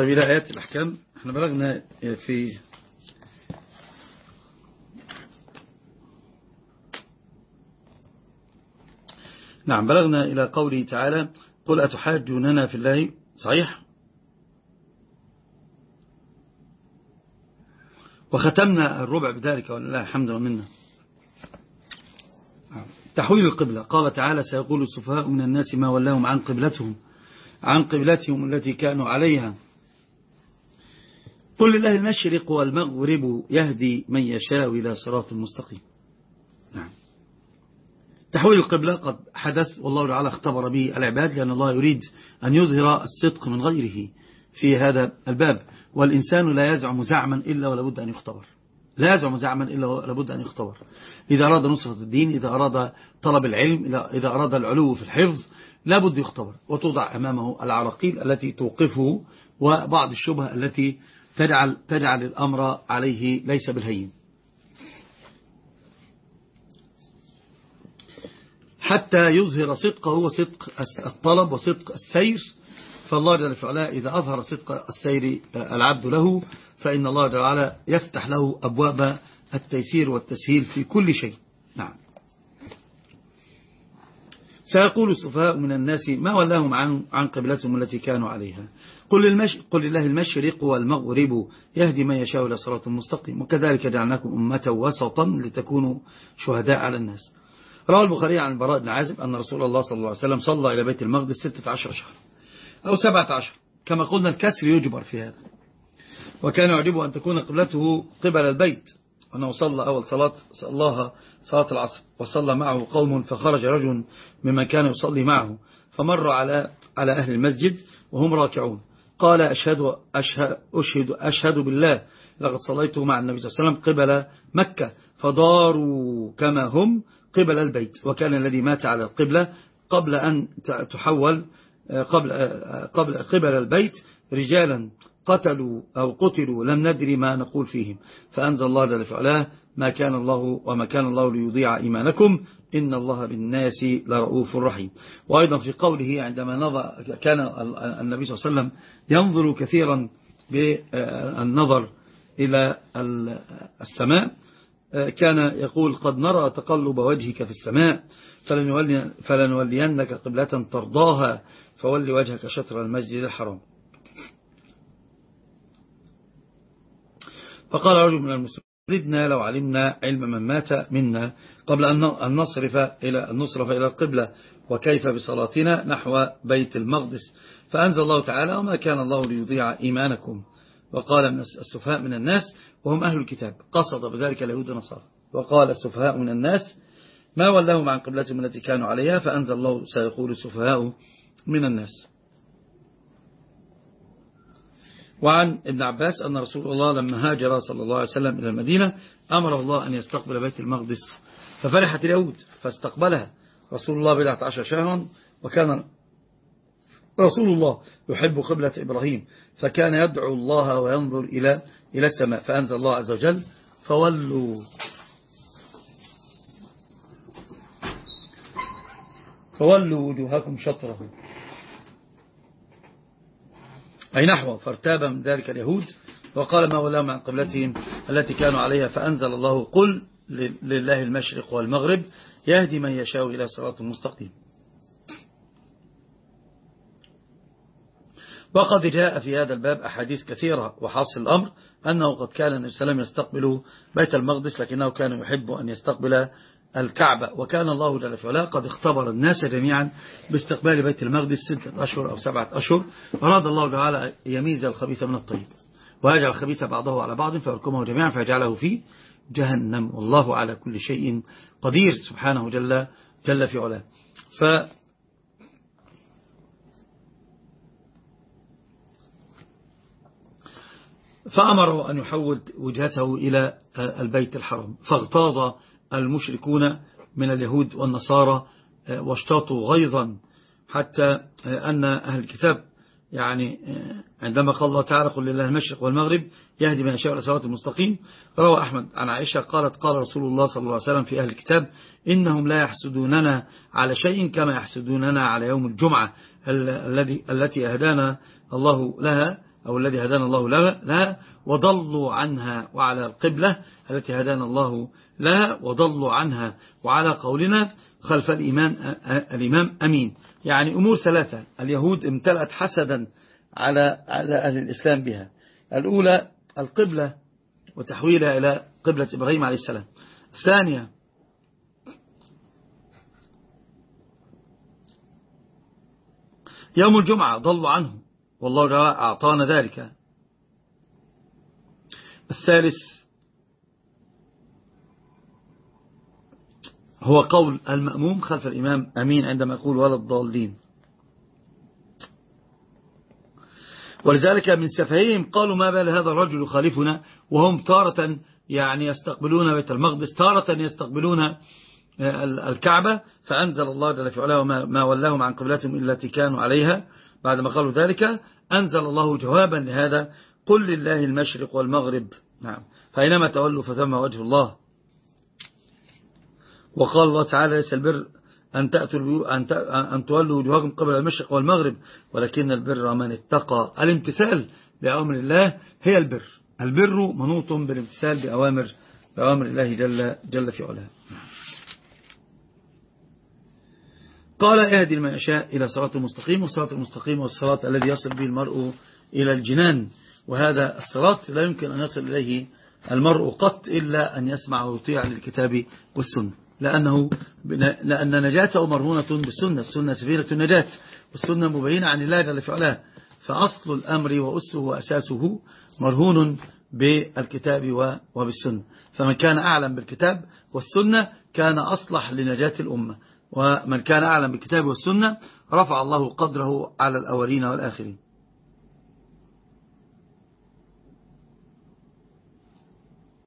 طيب إلى آيات الأحكام إحنا بلغنا في نعم بلغنا إلى قوله تعالى قل أتحاجوننا في الله؟ صحيح؟ وختمنا الربع بذلك ولله الحمد ومنا تحويل القبلة قال تعالى سيقول السفهاء من الناس ما ولاهم عن قبلتهم عن قبلتهم التي كانوا عليها. قل لله المشرق والمغرب يهدي من يشاء إلى صراط مستقيم. نعم. تحويل القبلة قد حدث والله تعالى اختبر به العباد لأن الله يريد أن يظهر الصدق من غيره في هذا الباب. والإنسان لا يزعم زعما إلا ولابد أن يختبر. لا يزعم زعما إلا لابد أن يختبر. إذا أراد نصرة الدين إذا أراد طلب العلم إذا أراد العلو في الحفظ لابد يختبر. وتوضع أمامه العراقيل التي توقفه وبعض الشبه التي تجعل, تجعل الأمر عليه ليس بالهين. حتى يظهر صدقه وصدق الطلب وصدق السير فالله جل وعلا إذا أظهر صدق السير العبد له فإن الله جل وعلا يفتح له أبواب التيسير والتسهيل في كل شيء. نعم. سيقول السفهاء من الناس ما ولاهم عن عن قبلتهم التي كانوا عليها. قل, المش قل لله المشرق والمغرب يهدي من يشاء إلى صراط مستقيم. وكذلك جعلناكم أمة وسطا لتكونوا شهداء على الناس. روى البخاري عن البراء بن عازب أن رسول الله صلى الله عليه وسلم صلى إلى بيت المقدس ستة عشر شهر أو سبعة عشر. كما قلنا الكسر يجبر في هذا. وكان يعجبه أن تكون قبلته قبل البيت. وأنه صلى أول صلاة صلاها صلاة العصر وصلى معه قوم فخرج رجل ممن كان يصلي معه فمر على على أهل المسجد وهم راكعون. قال أشهد, أشهد, أشهد, أشهد بالله لقد صليت مع النبي صلى الله عليه وسلم قبل مكة فداروا كما هم قبل البيت وكان الذي مات على القبلة قبل أن تحول قبل, قبل قبل البيت رجالا. قتلوا أو قتلوا لم ندري ما نقول فيهم. فأنزل الله جل وعلا ما كان الله وما كان الله ليضيع إيمانكم إن الله بالناس لرؤوف رحيم. وأيضا في قوله عندما نظر كان النبي صلى الله عليه وسلم ينظر كثيرا بالنظر إلى السماء كان يقول قد نرى تقلب وجهك في السماء فلنولينك قبلة ترضاها فول وجهك شطر المسجد الحرام. فقال رجل من المسلمين ردنا لو علمنا علم من مات منا قبل أن نصرف إلى, نصرف إلى القبلة وكيف بصلاتنا نحو بيت المقدس. فأنزل الله تعالى وما كان الله ليضيع إيمانكم. وقال من السفهاء من الناس وهم أهل الكتاب قصد بذلك اليهود ونصارى وقال السفهاء من الناس ما ولهم عن قبلتهم التي كانوا عليها فأنزل الله سيقول السفهاء من الناس. وعن ابن عباس أن رسول الله لما هاجر صلى الله عليه وسلم إلى المدينة أمر الله أن يستقبل بيت المقدس. ففرحت اليهود فاستقبلها. رسول الله بضعة عشر شهرا وكان رسول الله يحب قبلة إبراهيم فكان يدعو الله وينظر إلى إلى السماء فأنزل الله عز وجل فولوا. فولوا وجوهكم شطره. أي نحوه فارتاب من ذلك اليهود وقال ما ولاهم عن قبلتهم التي كانوا عليها فأنزل الله قل لله المشرق والمغرب يهدي من يشاء إلى صراط مستقيم. وقد جاء في هذا الباب أحاديث كثيرة وحاصل الأمر أنه قد كان النبي صلى الله عليه وسلم يستقبل بيت المقدس لكنه كان يحب أن يستقبل الكعبة. وكان الله جل وعلا قد اختبر الناس جميعا باستقبال بيت المقدس ستة أشهر أو سبعة أشهر. أراد الله تعالى يميز الخبيث من الطيب ويجعل الخبيث بعضه على بعض فيركمه جميعا فيجعله في جهنم. والله على كل شيء قدير. سبحانه جل, جل في علاه. ف فأمره أن يحول وجهته إلى البيت الحرام. فاغتاظ المشركون من اليهود والنصارى آه، واشتاطوا غيظا حتى آه، أن أهل الكتاب يعني آه، عندما قال الله تعالى قل لله المشرق والمغرب يهدي من يشاء إلى صراط المستقيم روى أحمد عن عائشة قالت قال رسول الله صلى الله عليه وسلم في أهل الكتاب إنهم لا يحسدوننا على شيء كما يحسدوننا على يوم الجمعة الذي التي أهدانا الله لها. أو الذي هدانا الله لها وضلوا عنها وعلى القبلة التي هدانا الله لها وضلوا عنها وعلى قولنا خلف الإيمان الإمام أمين. يعني أمور ثلاثة. اليهود امتلأت حسدا على على أهل الإسلام بها. الأولى القبلة وتحويلها إلى قبلة إبراهيم عليه السلام. الثانية يوم الجمعة ضلوا عنه والله أعطانا ذلك. الثالث هو قول المأموم خلف الإمام أمين عندما يقول ولا الضالين. ولذلك من سفههم قالوا ما بال هذا الرجل يخالفنا وهم تارة يعني يستقبلون بيت المقدس تارة يستقبلون الكعبة فأنزل الله جل في علاه ما ولاهم عن قبلتهم التي كانوا عليها. بعدما قالوا ذلك أنزل الله جوابا لهذا قل لله المشرق والمغرب. نعم. فإنما تولوا فثم وجه الله. وقال الله تعالى ليس البر أن, تأتوا أن, أن تولوا وجوهكم قبل المشرق والمغرب ولكن البر من اتقى. الامتثال بأمر الله هي البر. البر منوط بالامتثال بأوامر, بأوامر الله جل, جل في علاه. قال اهدي من يشاء إلى صراط المستقيم والصراط المستقيم والصراط الذي يصل به المرء إلى الجنان. وهذا الصراط لا يمكن أن يصل إليه المرء قط إلا أن يسمع ويطيع للكتاب والسنة. لأنه لأن نجاته مرهونة بالسنة السنة سفينة النجاة والسنة مبينة عن الله جل فعلا فأصل الأمر وأسه وأساسه مرهون بالكتاب وبالسنة. فمن كان أعلم بالكتاب والسنة كان أصلح لنجاة الأمة. ومن كان أعلم بالكتاب والسنة رفع الله قدره على الأولين والآخرين.